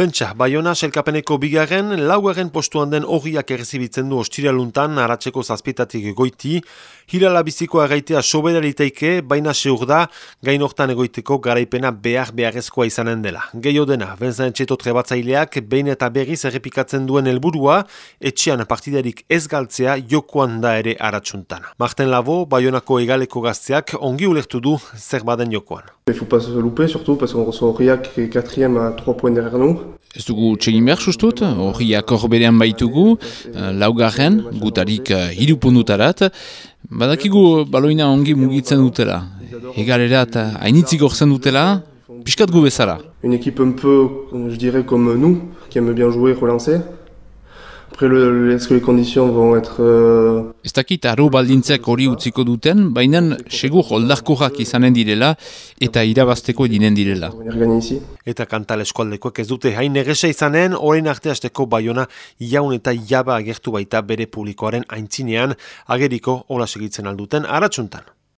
Pentsa, Bayona selkapeneko bigarren, laugarren postuan den horiak errezibitzen du ostiraluntan, aratzeko zazpietatik goiti, hilala bizikoa gaitea soberariteike, baina seur da, gainortan egoiteko garaipena behar beharrezkoa izanen dela. Gehiago dena, benzen etxeto trebatzaileak, behin eta berriz errepikatzen duen helburua, etxean partidarik ez galtzea jokoan da ere aratsuntan. Marten Labo, Bayonako egaleko gazteak, ongi ulertu du zer baden jokoan. Il faut pas se louper, surtout parce qu'on reçoit Aurillac qui est quatrième à 3 points derrière nous. Ez dugu txegin behar sustut, horiak horberean baitugu, laugarren, gutarik irupundutarat, badakigu baloina ongi mugitzen dutela. Egalera eta hainitzik orzen dutela, piskat gu bezala. Une équipe un peu, je dirais, comme nous, qui aime bien jouer, relancer. Après, le, est-ce que les conditions vont être... Euh... Ez dakit aro baldintzak hori utziko duten, baina segur oldarkoak izanen direla eta irabazteko dinen direla. Eta kantal eskualdekoek ez dute hain negese izanen, orain arte hasteko Bayona jaun eta jaba agertu baita bere publikoaren aintzinean, ageriko hola segitzen alduten aratsuntan.